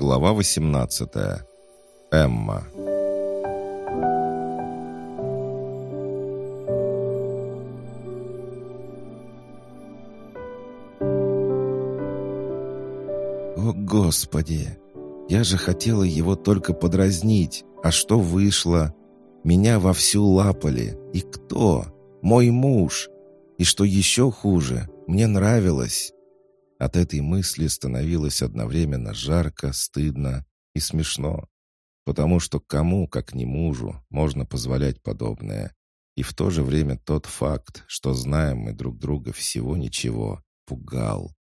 Глава 18. Эмма. О, Господи! Я же хотела его только подразнить. А что вышло? Меня вовсю лапали. И кто? Мой муж. И что еще хуже, мне нравилось. От этой мысли становилось одновременно жарко, стыдно и смешно. Потому что кому, как не мужу, можно позволять подобное. И в то же время тот факт, что знаем мы друг друга всего ничего, пугал.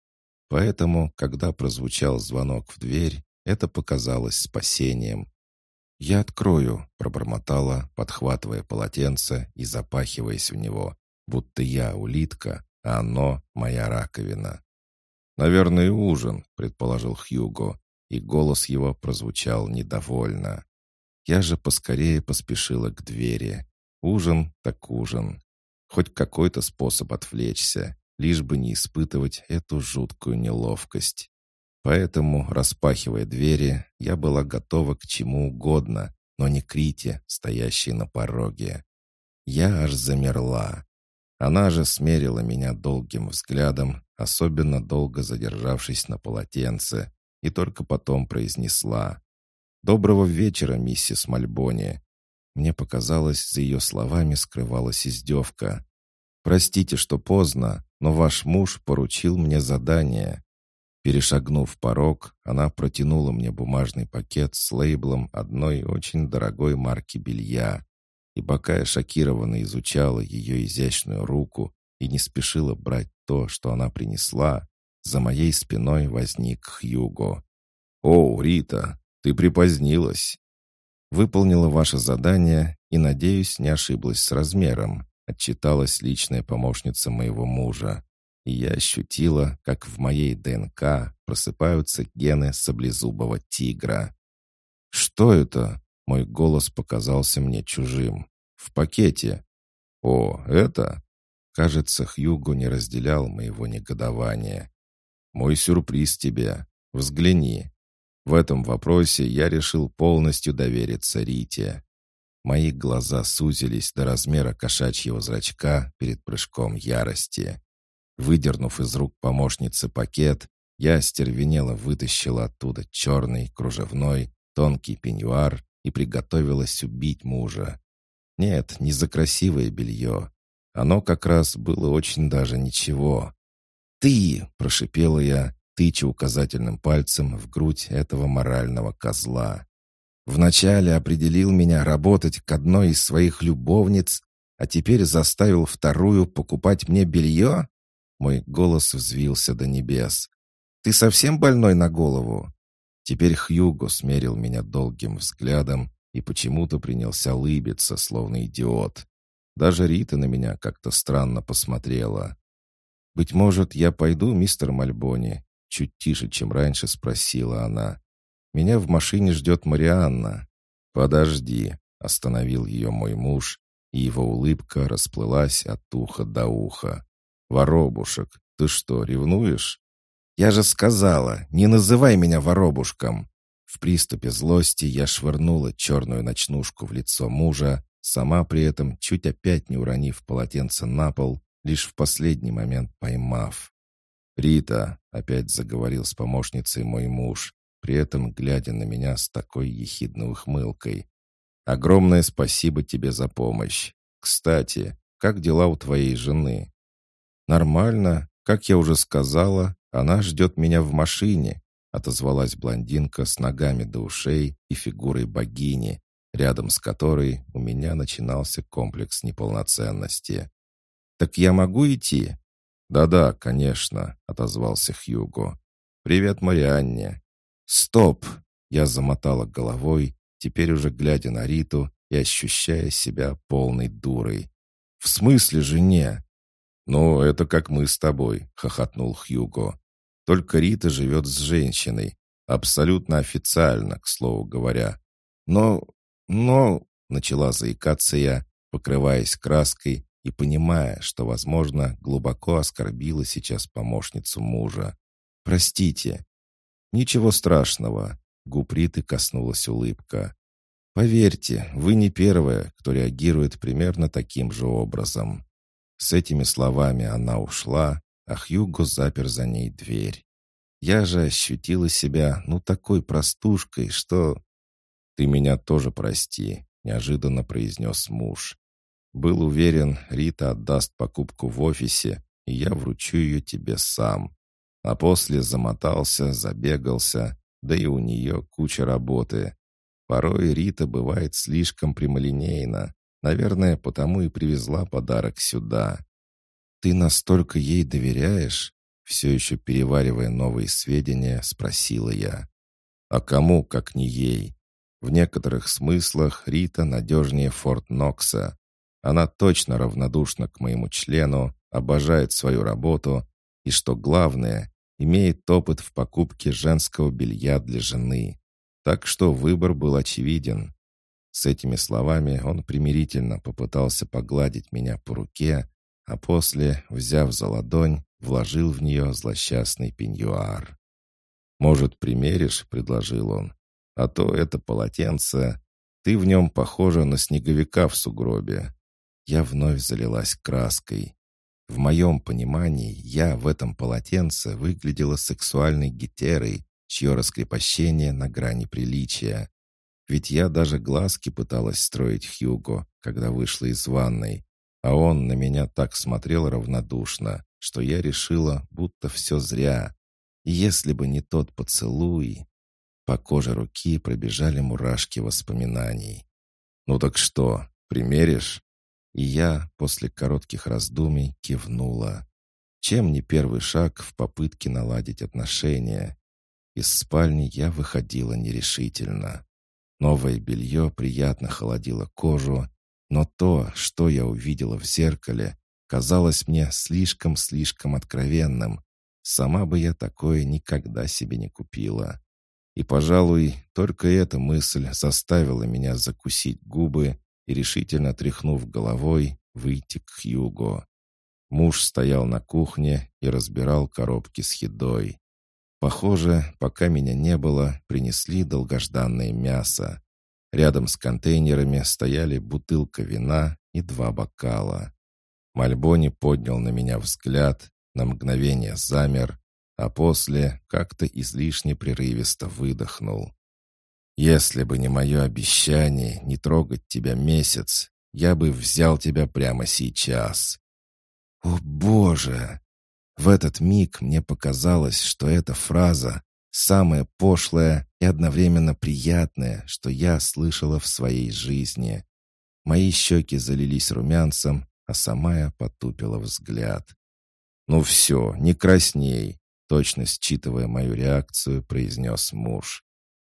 Поэтому, когда прозвучал звонок в дверь, это показалось спасением. «Я открою», — пробормотала, подхватывая полотенце и запахиваясь в него, будто я улитка, а оно — моя раковина. «Наверное, ужин», — предположил Хьюго, и голос его прозвучал недовольно. Я же поскорее поспешила к двери. Ужин так ужин. Хоть какой-то способ отвлечься, лишь бы не испытывать эту жуткую неловкость. Поэтому, распахивая двери, я была готова к чему угодно, но не к Рите, стоящей на пороге. Я аж замерла. Она же смерила меня долгим взглядом, особенно долго задержавшись на полотенце, и только потом произнесла «Доброго вечера, миссис Мальбони». Мне показалось, за ее словами скрывалась издевка. «Простите, что поздно, но ваш муж поручил мне задание». Перешагнув порог, она протянула мне бумажный пакет с лейблом одной очень дорогой марки белья. И пока я шокированно изучала ее изящную руку и не спешила брать то, что она принесла, за моей спиной возник Хьюго. «О, Рита, ты припозднилась!» «Выполнила ваше задание и, надеюсь, не ошиблась с размером», отчиталась личная помощница моего мужа. И я ощутила, как в моей ДНК просыпаются гены саблезубого тигра. «Что это?» Мой голос показался мне чужим. «В пакете». «О, это?» Кажется, Хьюго не разделял моего негодования. «Мой сюрприз тебе. Взгляни». В этом вопросе я решил полностью довериться Рите. Мои глаза сузились до размера кошачьего зрачка перед прыжком ярости. Выдернув из рук помощницы пакет, я стервенело вытащила оттуда черный, кружевной, тонкий пеньюар и приготовилась убить мужа. Нет, не за красивое белье. Оно как раз было очень даже ничего. «Ты!» — прошипела я, тыча указательным пальцем в грудь этого морального козла. «Вначале определил меня работать к одной из своих любовниц, а теперь заставил вторую покупать мне белье?» Мой голос взвился до небес. «Ты совсем больной на голову?» Теперь Хьюго смерил меня долгим взглядом и почему-то принялся лыбиться, словно идиот. Даже Рита на меня как-то странно посмотрела. «Быть может, я пойду, мистер Мальбони?» Чуть тише, чем раньше, спросила она. «Меня в машине ждет Марианна». «Подожди», — остановил ее мой муж, и его улыбка расплылась от уха до уха. «Воробушек, ты что, ревнуешь?» «Я же сказала, не называй меня воробушком!» В приступе злости я швырнула черную ночнушку в лицо мужа, сама при этом чуть опять не уронив полотенце на пол, лишь в последний момент поймав. «Рита», — опять заговорил с помощницей мой муж, при этом глядя на меня с такой ехидной ухмылкой. «Огромное спасибо тебе за помощь. Кстати, как дела у твоей жены?» «Нормально. Как я уже сказала, «Она ждет меня в машине», — отозвалась блондинка с ногами до ушей и фигурой богини, рядом с которой у меня начинался комплекс неполноценности. «Так я могу идти?» «Да-да, конечно», — отозвался Хьюго. «Привет, Марианне». «Стоп!» — я замотала головой, теперь уже глядя на Риту и ощущая себя полной дурой. «В смысле жене?» «Ну, это как мы с тобой», — хохотнул Хьюго. «Только Рита живет с женщиной. Абсолютно официально, к слову говоря. Но... но...» — начала заикаться я, покрываясь краской и понимая, что, возможно, глубоко оскорбила сейчас помощницу мужа. «Простите». «Ничего страшного. Губ Риты коснулась улыбка. «Поверьте, вы не первая, кто реагирует примерно таким же образом». С этими словами она ушла, а Хьюго запер за ней дверь. Я же ощутила себя, ну, такой простушкой, что... «Ты меня тоже прости», — неожиданно произнес муж. «Был уверен, Рита отдаст покупку в офисе, и я вручу ее тебе сам. А после замотался, забегался, да и у нее куча работы. Порой Рита бывает слишком прямолинейна. Наверное, потому и привезла подарок сюда. Ты настолько ей доверяешь? Все еще переваривая новые сведения, спросила я. А кому, как не ей? В некоторых смыслах Рита надежнее Форт Нокса. Она точно равнодушна к моему члену, обожает свою работу и, что главное, имеет опыт в покупке женского белья для жены. Так что выбор был очевиден. С этими словами он примирительно попытался погладить меня по руке, а после, взяв за ладонь, вложил в нее злосчастный пеньюар. «Может, примеришь?» — предложил он. «А то это полотенце. Ты в нем похожа на снеговика в сугробе». Я вновь залилась краской. В моем понимании я в этом полотенце выглядела сексуальной гетерой, чье раскрепощение на грани приличия. Ведь я даже глазки пыталась строить Хьюго, когда вышла из ванной, а он на меня так смотрел равнодушно, что я решила, будто все зря. И если бы не тот поцелуй... По коже руки пробежали мурашки воспоминаний. «Ну так что, примеришь?» И я, после коротких раздумий, кивнула. Чем не первый шаг в попытке наладить отношения? Из спальни я выходила нерешительно. Новое белье приятно холодило кожу, но то, что я увидела в зеркале, казалось мне слишком-слишком откровенным. Сама бы я такое никогда себе не купила. И, пожалуй, только эта мысль заставила меня закусить губы и, решительно тряхнув головой, выйти к Хьюго. Муж стоял на кухне и разбирал коробки с едой. Похоже, пока меня не было, принесли долгожданное мясо. Рядом с контейнерами стояли бутылка вина и два бокала. Мальбони поднял на меня взгляд, на мгновение замер, а после как-то излишне прерывисто выдохнул. Если бы не мое обещание не трогать тебя месяц, я бы взял тебя прямо сейчас. О, Боже! В этот миг мне показалось, что эта фраза самая пошлая и одновременно приятная, что я слышала в своей жизни. Мои щеки залились румянцем, а сама я потупила взгляд. «Ну все, не красней», — точно считывая мою реакцию, произнес муж.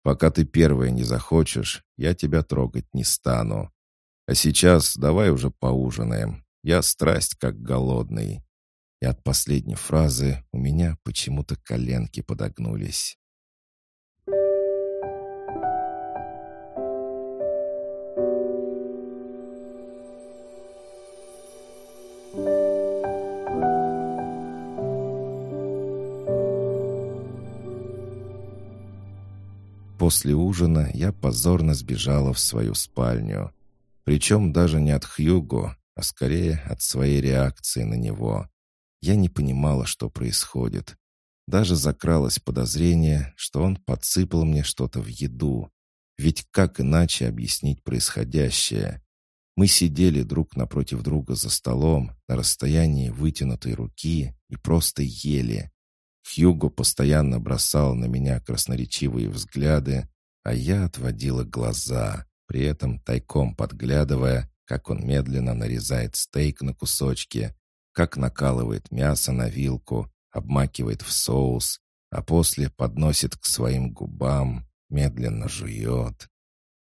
Пока ты первая не захочешь, я тебя трогать не стану. А сейчас давай уже поужинаем. Я страсть как голодный». И от последней фразы у меня почему-то коленки подогнулись. После ужина я позорно сбежала в свою спальню. Причем даже не от Хьюго, а скорее от своей реакции на него. Я не понимала, что происходит. Даже закралось подозрение, что он подсыпал мне что-то в еду. Ведь как иначе объяснить происходящее? Мы сидели друг напротив друга за столом на расстоянии вытянутой руки и просто ели. Хьюго постоянно бросал на меня красноречивые взгляды, а я отводила глаза, при этом тайком подглядывая, как он медленно нарезает стейк на кусочки, как накалывает мясо на вилку, обмакивает в соус, а после подносит к своим губам, медленно жует.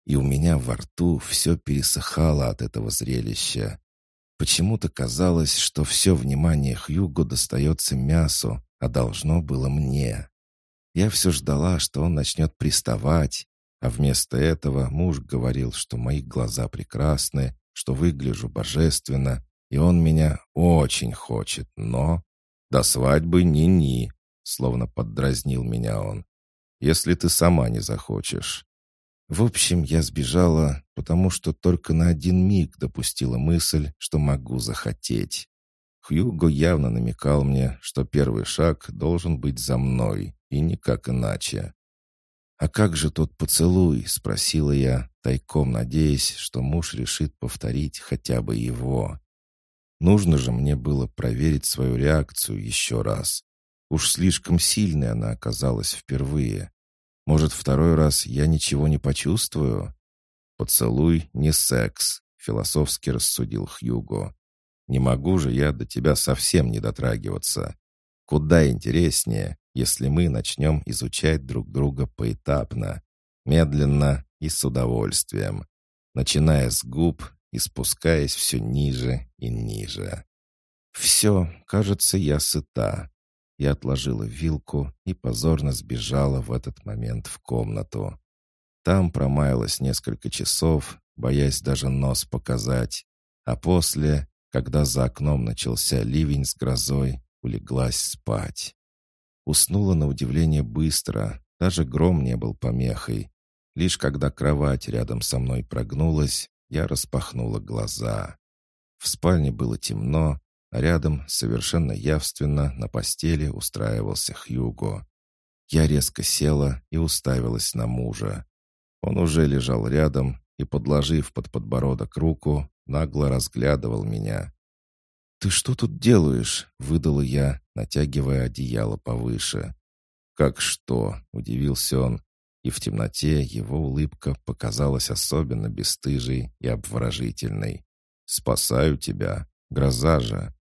И у меня во рту все пересыхало от этого зрелища. Почему-то казалось, что все внимание Хьюго достается мясу, а должно было мне. Я все ждала, что он начнет приставать, а вместо этого муж говорил, что мои глаза прекрасны, что выгляжу божественно, и он меня очень хочет, но... До свадьбы ни-ни, словно поддразнил меня он. если ты сама не захочешь». В общем, я сбежала, потому что только на один миг допустила мысль, что могу захотеть. Хьюго явно намекал мне, что первый шаг должен быть за мной, и никак иначе. «А как же тот поцелуй?» — спросила я, тайком надеясь, что муж решит повторить хотя бы его. Нужно же мне было проверить свою реакцию еще раз. Уж слишком сильной она оказалась впервые. Может, второй раз я ничего не почувствую? «Поцелуй не секс», — философски рассудил Хьюго. «Не могу же я до тебя совсем не дотрагиваться. Куда интереснее, если мы начнем изучать друг друга поэтапно, медленно и с удовольствием, начиная с губ и спускаясь все ниже и ниже. Все, кажется, я сыта. Я отложила вилку и позорно сбежала в этот момент в комнату. Там промаялась несколько часов, боясь даже нос показать, а после, когда за окном начался ливень с грозой, улеглась спать. Уснула на удивление быстро, даже гром не был помехой. Лишь когда кровать рядом со мной прогнулась, я распахнула глаза. В спальне было темно, а рядом совершенно явственно на постели устраивался Хьюго. Я резко села и уставилась на мужа. Он уже лежал рядом и, подложив под подбородок руку, нагло разглядывал меня. «Ты что тут делаешь?» — выдала я, натягивая одеяло повыше. «Как что?» — удивился он, и в темноте его улыбка показалась особенно бесстыжей и обворожительной. «Спасаю тебя, гроза же!»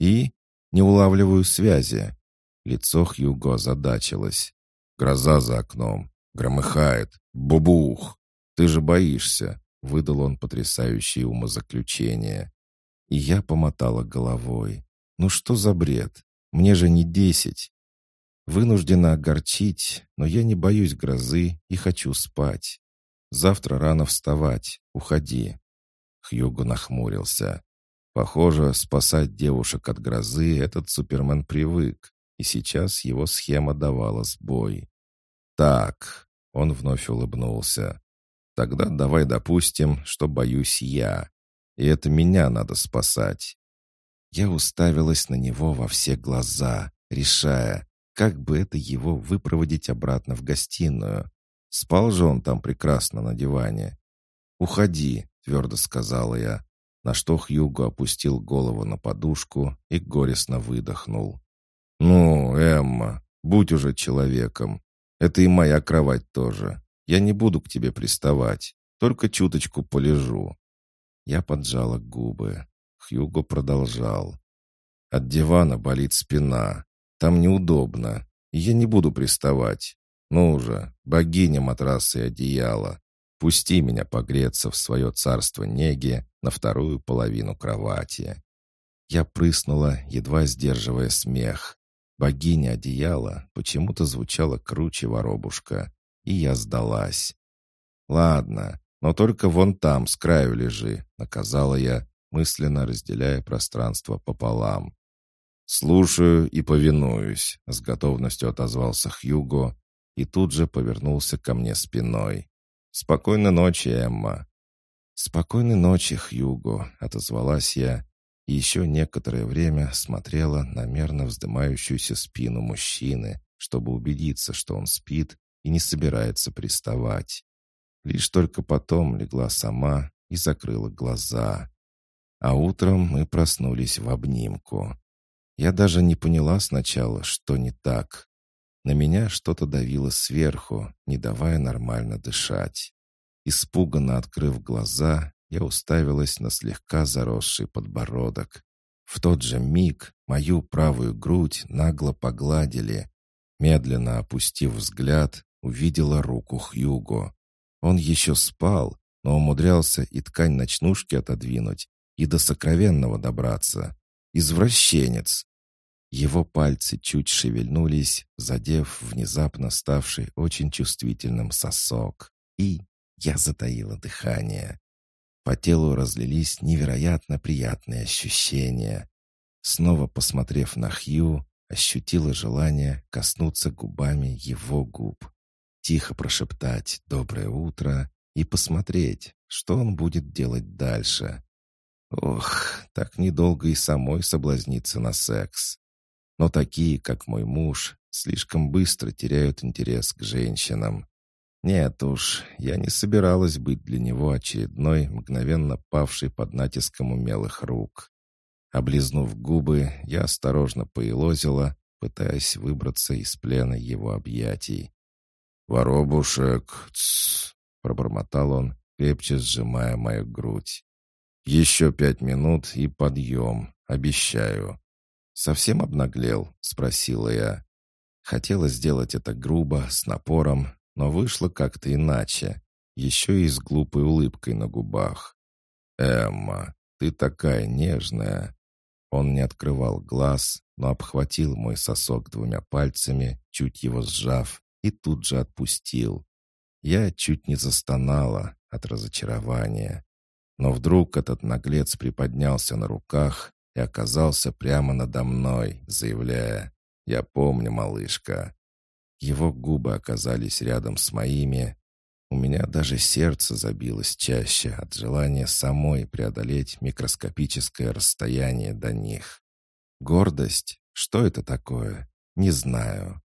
И не улавливаю связи. Лицо Хьюго озадачилось. Гроза за окном. Громыхает. Бубух. Ты же боишься. Выдал он потрясающее умозаключение. И я помотала головой. Ну что за бред? Мне же не десять. Вынуждена огорчить, но я не боюсь грозы и хочу спать. Завтра рано вставать. Уходи. Хьюго нахмурился. Похоже, спасать девушек от грозы этот Супермен привык, и сейчас его схема давала сбой. «Так», — он вновь улыбнулся, — «тогда давай допустим, что боюсь я, и это меня надо спасать». Я уставилась на него во все глаза, решая, как бы это его выпроводить обратно в гостиную. Спал же он там прекрасно на диване. «Уходи», — твердо сказала я, на что Хьюго опустил голову на подушку и горестно выдохнул. «Ну, Эмма, будь уже человеком. Это и моя кровать тоже. Я не буду к тебе приставать, только чуточку полежу». Я поджала губы. Хьюго продолжал. «От дивана болит спина. Там неудобно. Я не буду приставать. Ну уже, богиня матраса и одеяла. Пусти меня погреться в свое царство неги на вторую половину кровати. Я прыснула, едва сдерживая смех. Богиня одеяла почему-то звучала круче воробушка, и я сдалась. «Ладно, но только вон там, с краю лежи», — наказала я, мысленно разделяя пространство пополам. «Слушаю и повинуюсь», — с готовностью отозвался Хьюго и тут же повернулся ко мне спиной. «Спокойной ночи, Эмма». «Спокойной ночи, Хьюго», — отозвалась я, и еще некоторое время смотрела на мерно вздымающуюся спину мужчины, чтобы убедиться, что он спит и не собирается приставать. Лишь только потом легла сама и закрыла глаза. А утром мы проснулись в обнимку. Я даже не поняла сначала, что не так. На меня что-то давило сверху, не давая нормально дышать. Испуганно открыв глаза, я уставилась на слегка заросший подбородок. В тот же миг мою правую грудь нагло погладили. Медленно опустив взгляд, увидела руку Хьюго. Он еще спал, но умудрялся и ткань ночнушки отодвинуть, и до сокровенного добраться. Извращенец! Его пальцы чуть шевельнулись, задев внезапно ставший очень чувствительным сосок. И я затаила дыхание. По телу разлились невероятно приятные ощущения. Снова посмотрев на Хью, ощутила желание коснуться губами его губ. Тихо прошептать «доброе утро» и посмотреть, что он будет делать дальше. Ох, так недолго и самой соблазниться на секс. Но такие, как мой муж, слишком быстро теряют интерес к женщинам. Нет уж, я не собиралась быть для него очередной, мгновенно павшей под натиском умелых рук. Облизнув губы, я осторожно поелозила, пытаясь выбраться из плена его объятий. «Воробушек!» — пробормотал он, крепче сжимая мою грудь. «Еще пять минут и подъем, обещаю». «Совсем обнаглел?» — спросила я. Хотела сделать это грубо, с напором, но вышло как-то иначе, еще и с глупой улыбкой на губах. «Эмма, ты такая нежная!» Он не открывал глаз, но обхватил мой сосок двумя пальцами, чуть его сжав, и тут же отпустил. Я чуть не застонала от разочарования. Но вдруг этот наглец приподнялся на руках и оказался прямо надо мной, заявляя «Я помню, малышка». Его губы оказались рядом с моими. У меня даже сердце забилось чаще от желания самой преодолеть микроскопическое расстояние до них. Гордость? Что это такое? Не знаю.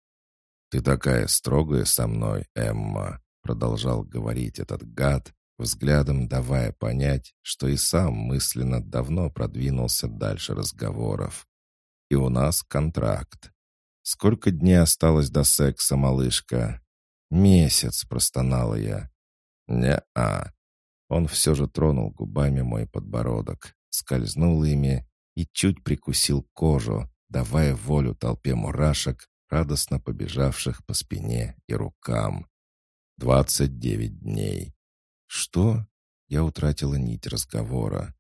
«Ты такая строгая со мной, Эмма», — продолжал говорить этот гад, взглядом давая понять, что и сам мысленно давно продвинулся дальше разговоров. «И у нас контракт. Сколько дней осталось до секса, малышка?» «Месяц», — простонала я. «Не-а». Он все же тронул губами мой подбородок, скользнул ими и чуть прикусил кожу, давая волю толпе мурашек, радостно побежавших по спине и рукам. «Двадцать девять дней. «Что?» Я утратила нить разговора.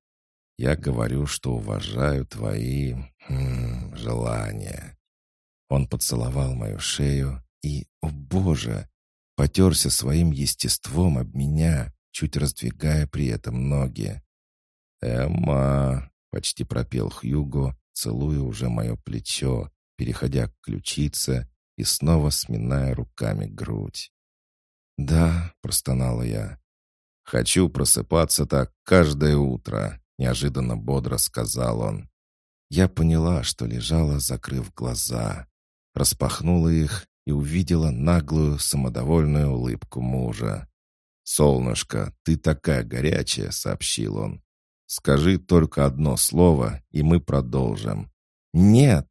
«Я говорю, что уважаю твои... М -м, желания». Он поцеловал мою шею и, о боже, потерся своим естеством об меня, чуть раздвигая при этом ноги. «Эмма!» — почти пропел Хьюго, целуя уже мое плечо, переходя к ключице и снова сминая руками грудь. «Да», — простонала я, «Хочу просыпаться так каждое утро», — неожиданно бодро сказал он. Я поняла, что лежала, закрыв глаза. Распахнула их и увидела наглую, самодовольную улыбку мужа. «Солнышко, ты такая горячая», — сообщил он. «Скажи только одно слово, и мы продолжим». «Нет!»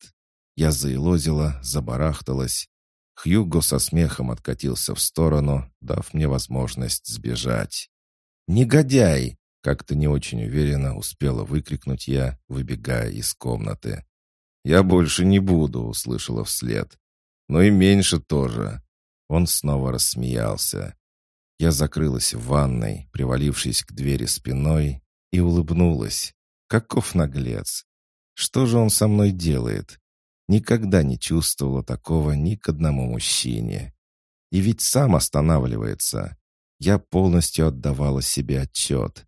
Я заилозила, забарахталась. Хьюго со смехом откатился в сторону, дав мне возможность сбежать. «Негодяй!» — как-то не очень уверенно успела выкрикнуть я, выбегая из комнаты. «Я больше не буду», — услышала вслед. «Но и меньше тоже». Он снова рассмеялся. Я закрылась в ванной, привалившись к двери спиной, и улыбнулась. Каков наглец! Что же он со мной делает? Никогда не чувствовала такого ни к одному мужчине. И ведь сам останавливается. Я полностью отдавала себе отчет.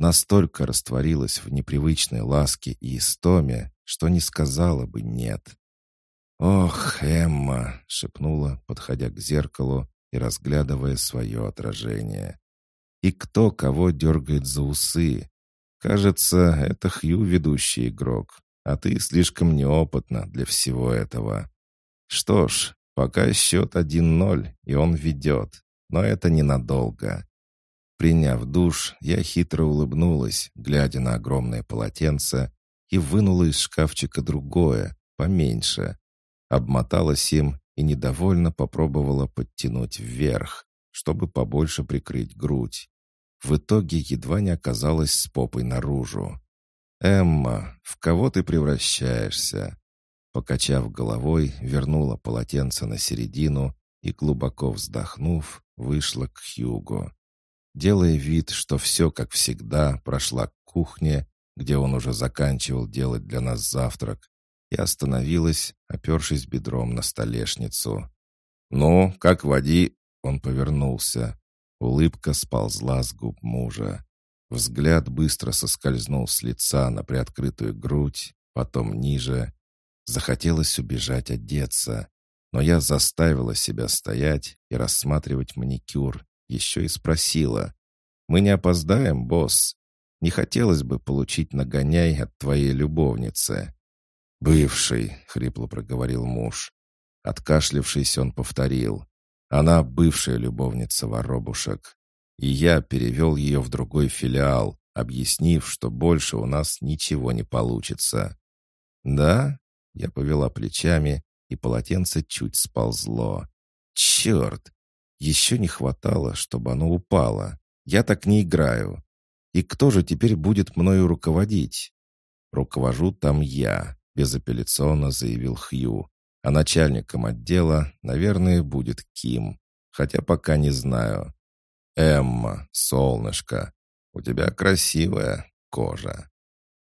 Настолько растворилась в непривычной ласке и истоме, что не сказала бы «нет». «Ох, Эмма!» — шепнула, подходя к зеркалу и разглядывая свое отражение. «И кто кого дергает за усы? Кажется, это Хью ведущий игрок, а ты слишком неопытна для всего этого. Что ж, пока счет 1-0, и он ведет но это ненадолго. Приняв душ, я хитро улыбнулась, глядя на огромное полотенце, и вынула из шкафчика другое, поменьше. Обмоталась им и недовольно попробовала подтянуть вверх, чтобы побольше прикрыть грудь. В итоге едва не оказалась с попой наружу. «Эмма, в кого ты превращаешься?» Покачав головой, вернула полотенце на середину и, глубоко вздохнув, вышла к Хьюго. Делая вид, что все, как всегда, прошла к кухне, где он уже заканчивал делать для нас завтрак, и остановилась, опершись бедром на столешницу. «Ну, как води?» Он повернулся. Улыбка сползла с губ мужа. Взгляд быстро соскользнул с лица на приоткрытую грудь, потом ниже. Захотелось убежать одеться. Но я заставила себя стоять и рассматривать маникюр, еще и спросила. «Мы не опоздаем, босс? Не хотелось бы получить нагоняй от твоей любовницы». «Бывший», — хрипло проговорил муж. Откашлившись, он повторил. «Она бывшая любовница воробушек. И я перевел ее в другой филиал, объяснив, что больше у нас ничего не получится». «Да?» — я повела плечами, и полотенце чуть сползло. «Черт! Еще не хватало, чтобы оно упало. Я так не играю. И кто же теперь будет мною руководить?» «Руковожу там я», — безапелляционно заявил Хью. «А начальником отдела, наверное, будет Ким. Хотя пока не знаю. Эмма, солнышко, у тебя красивая кожа».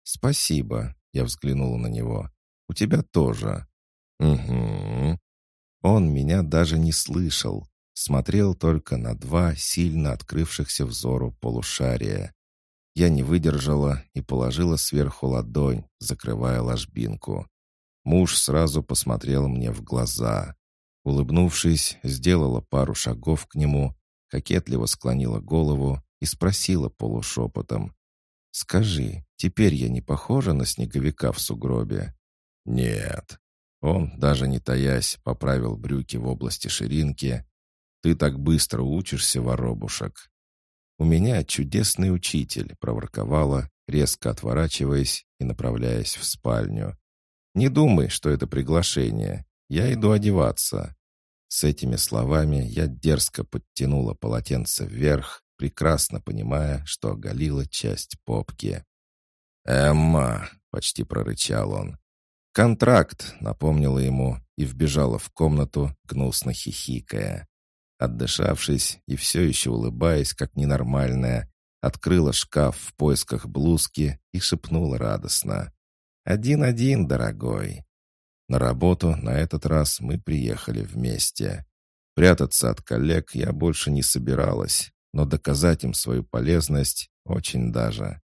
«Спасибо», — я взглянула на него. «У тебя тоже». «Угу». Он меня даже не слышал, смотрел только на два сильно открывшихся взору полушария. Я не выдержала и положила сверху ладонь, закрывая ложбинку. Муж сразу посмотрел мне в глаза. Улыбнувшись, сделала пару шагов к нему, кокетливо склонила голову и спросила полушепотом. «Скажи, теперь я не похожа на снеговика в сугробе?» «Нет». Он, даже не таясь, поправил брюки в области ширинки. «Ты так быстро учишься, воробушек». «У меня чудесный учитель», — проворковала, резко отворачиваясь и направляясь в спальню. «Не думай, что это приглашение. Я иду одеваться». С этими словами я дерзко подтянула полотенце вверх, прекрасно понимая, что оголила часть попки. «Эмма!» — почти прорычал он. «Контракт!» — напомнила ему и вбежала в комнату, гнусно хихикая. Отдышавшись и все еще улыбаясь, как ненормальная, открыла шкаф в поисках блузки и шепнула радостно. «Один-один, дорогой!» На работу на этот раз мы приехали вместе. Прятаться от коллег я больше не собиралась, но доказать им свою полезность очень даже.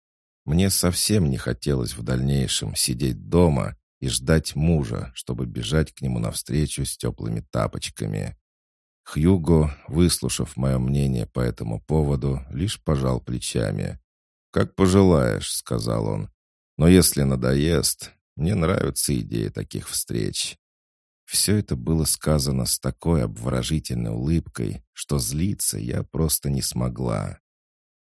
Мне совсем не хотелось в дальнейшем сидеть дома и ждать мужа, чтобы бежать к нему навстречу с теплыми тапочками. Хьюго, выслушав мое мнение по этому поводу, лишь пожал плечами. «Как пожелаешь», — сказал он. «Но если надоест, мне нравится идея таких встреч». Все это было сказано с такой обворожительной улыбкой, что злиться я просто не смогла.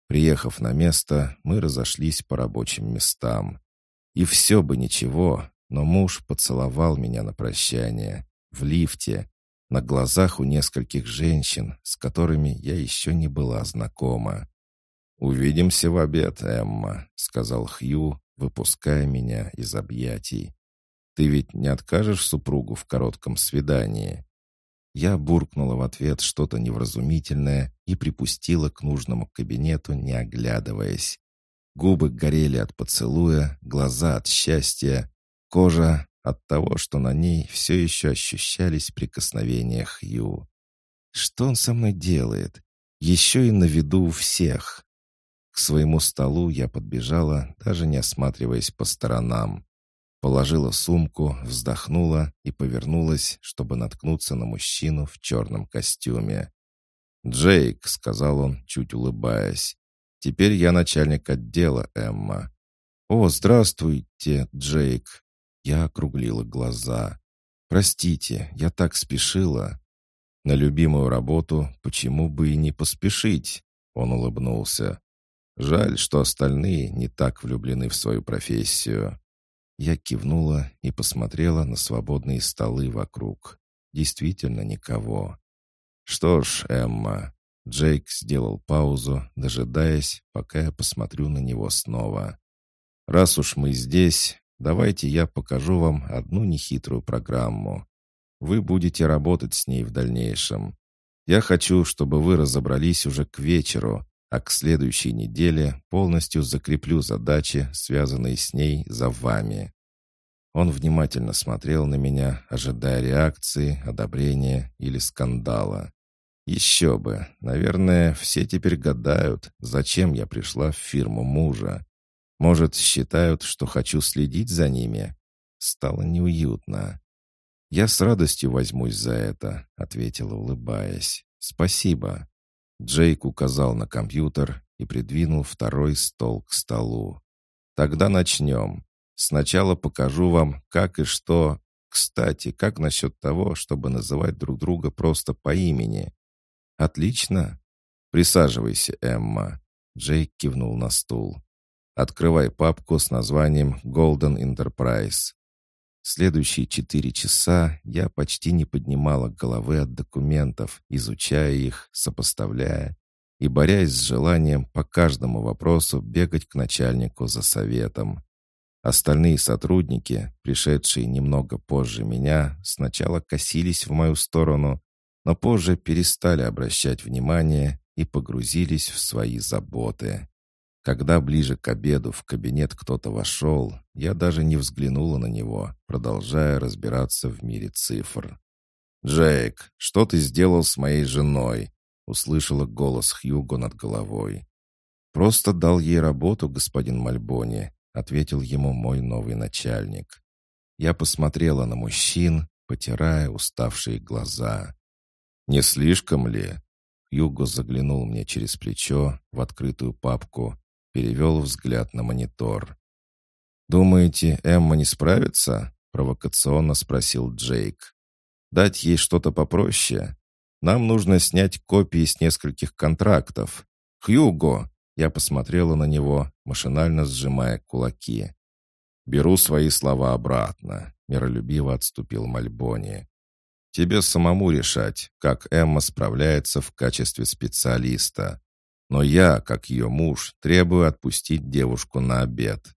Приехав на место, мы разошлись по рабочим местам. И все бы ничего, но муж поцеловал меня на прощание. В лифте, на глазах у нескольких женщин, с которыми я еще не была знакома. «Увидимся в обед, Эмма», — сказал Хью, выпуская меня из объятий. «Ты ведь не откажешь супругу в коротком свидании?» Я буркнула в ответ что-то невразумительное и припустила к нужному кабинету, не оглядываясь. Губы горели от поцелуя, глаза от счастья, кожа от того, что на ней все еще ощущались прикосновения Хью. Что он со мной делает? Еще и на виду у всех. К своему столу я подбежала, даже не осматриваясь по сторонам. Положила сумку, вздохнула и повернулась, чтобы наткнуться на мужчину в черном костюме. «Джейк», — сказал он, чуть улыбаясь, — «теперь я начальник отдела, Эмма». «О, здравствуйте, Джейк», я округлила глаза. «Простите, я так спешила». «На любимую работу почему бы и не поспешить?» Он улыбнулся. «Жаль, что остальные не так влюблены в свою профессию». Я кивнула и посмотрела на свободные столы вокруг. Действительно никого. «Что ж, Эмма...» Джейк сделал паузу, дожидаясь, пока я посмотрю на него снова. «Раз уж мы здесь, Давайте я покажу вам одну нехитрую программу. Вы будете работать с ней в дальнейшем. Я хочу, чтобы вы разобрались уже к вечеру, а к следующей неделе полностью закреплю задачи, связанные с ней, за вами». Он внимательно смотрел на меня, ожидая реакции, одобрения или скандала. Еще бы, наверное, все теперь гадают, зачем я пришла в фирму мужа. Может, считают, что хочу следить за ними? Стало неуютно. «Я с радостью возьмусь за это», — ответила, улыбаясь. «Спасибо». Джейк указал на компьютер и придвинул второй стол к столу. «Тогда начнем. Сначала покажу вам, как и что. Кстати, как насчет того, чтобы называть друг друга просто по имени?» «Отлично. Присаживайся, Эмма». Джейк кивнул на стул. «Открывай папку с названием «Golden Enterprise». Следующие четыре часа я почти не поднимала головы от документов, изучая их, сопоставляя и борясь с желанием по каждому вопросу бегать к начальнику за советом. Остальные сотрудники, пришедшие немного позже меня, сначала косились в мою сторону, но позже перестали обращать внимание и погрузились в свои заботы. Когда ближе к обеду в кабинет кто-то вошел, я даже не взглянула на него, продолжая разбираться в мире цифр. «Джейк, что ты сделал с моей женой?» услышала голос Хьюго над головой. «Просто дал ей работу, господин Мальбони», ответил ему мой новый начальник. Я посмотрела на мужчин, потирая уставшие глаза. «Не слишком ли?» Хьюго заглянул мне через плечо в открытую папку перевел взгляд на монитор. «Думаете, Эмма не справится?» — провокационно спросил Джейк. «Дать ей что-то попроще? Нам нужно снять копии с нескольких контрактов. Хьюго!» — я посмотрела на него, машинально сжимая кулаки. «Беру свои слова обратно», — миролюбиво отступил Мальбони. «Тебе самому решать, как Эмма справляется в качестве специалиста. Но я, как ее муж, требую отпустить девушку на обед.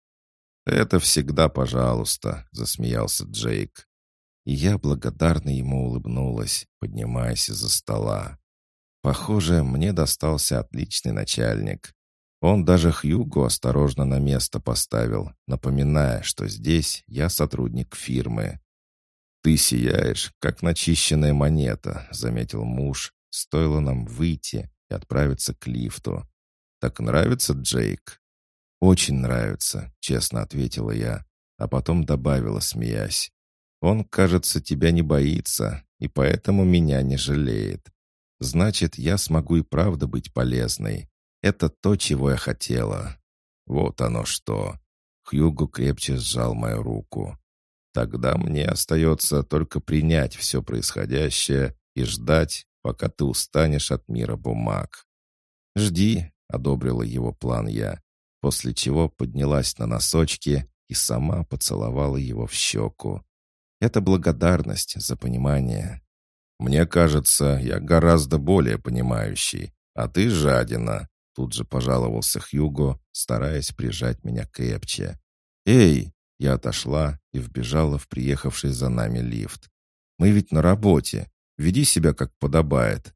«Это всегда пожалуйста», — засмеялся Джейк. И я благодарно ему улыбнулась, поднимаясь из-за стола. Похоже, мне достался отличный начальник. Он даже Хьюго осторожно на место поставил, напоминая, что здесь я сотрудник фирмы. «Ты сияешь, как начищенная монета», — заметил муж. «Стоило нам выйти, и отправиться к лифту. «Так нравится Джейк?» «Очень нравится», — честно ответила я, а потом добавила, смеясь. «Он, кажется, тебя не боится, и поэтому меня не жалеет. Значит, я смогу и правда быть полезной. Это то, чего я хотела». «Вот оно что!» Хьюго крепче сжал мою руку. «Тогда мне остается только принять все происходящее и ждать, пока ты устанешь от мира бумаг. «Жди», — одобрила его план я, после чего поднялась на носочки и сама поцеловала его в щеку. Это благодарность за понимание. «Мне кажется, я гораздо более понимающий, а ты жадина», — тут же пожаловался Хьюго, стараясь прижать меня крепче. «Эй!» — я отошла и вбежала в приехавший за нами лифт. «Мы ведь на работе. Веди себя как подобает.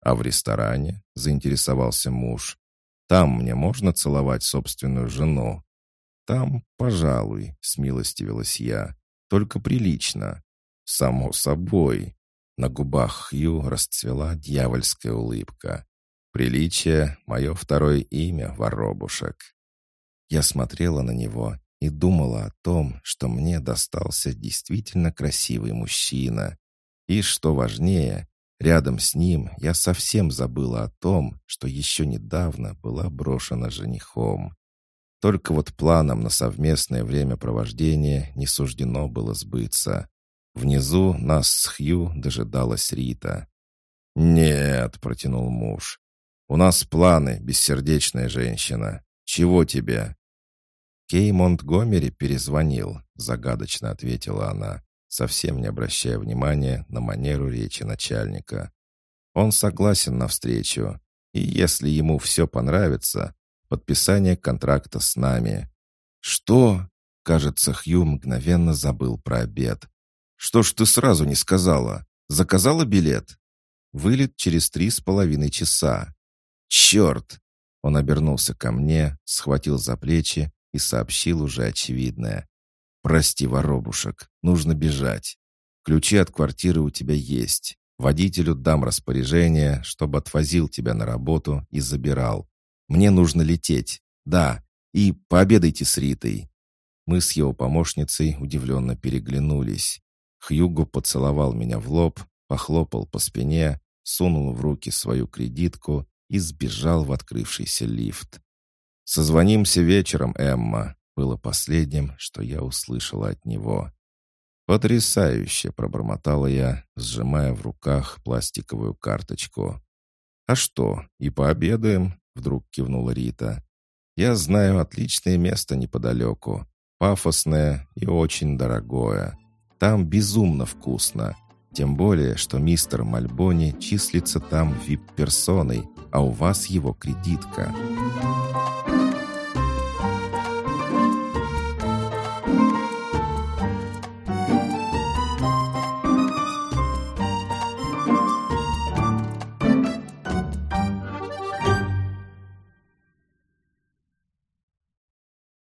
А в ресторане заинтересовался муж. Там мне можно целовать собственную жену? Там, пожалуй, смилостивилась я. Только прилично. Само собой. На губах Хью расцвела дьявольская улыбка. Приличие — мое второе имя, воробушек. Я смотрела на него и думала о том, что мне достался действительно красивый мужчина, и, что важнее, рядом с ним я совсем забыла о том, что еще недавно была брошена женихом. Только вот планам на совместное времяпровождение не суждено было сбыться. Внизу нас с Хью дожидалась Рита. «Нет», — протянул муж, — «у нас планы, бессердечная женщина. Чего тебе?» Кей Монтгомери перезвонил, загадочно ответила она совсем не обращая внимания на манеру речи начальника. Он согласен на встречу, и если ему все понравится, подписание контракта с нами. Что? Кажется, Хью мгновенно забыл про обед. Что ж ты сразу не сказала? Заказала билет? Вылет через три с половиной часа. Черт! Он обернулся ко мне, схватил за плечи и сообщил уже очевидное. «Прости, воробушек, нужно бежать. Ключи от квартиры у тебя есть. Водителю дам распоряжение, чтобы отвозил тебя на работу и забирал. Мне нужно лететь. Да, и пообедайте с Ритой». Мы с его помощницей удивленно переглянулись. Хьюго поцеловал меня в лоб, похлопал по спине, сунул в руки свою кредитку и сбежал в открывшийся лифт. «Созвонимся вечером, Эмма», было последним, что я услышала от него. «Потрясающе!» — пробормотала я, сжимая в руках пластиковую карточку. «А что, и пообедаем?» — вдруг кивнула Рита. «Я знаю отличное место неподалеку. Пафосное и очень дорогое. Там безумно вкусно. Тем более, что мистер Мальбони числится там вип-персоной, а у вас его кредитка».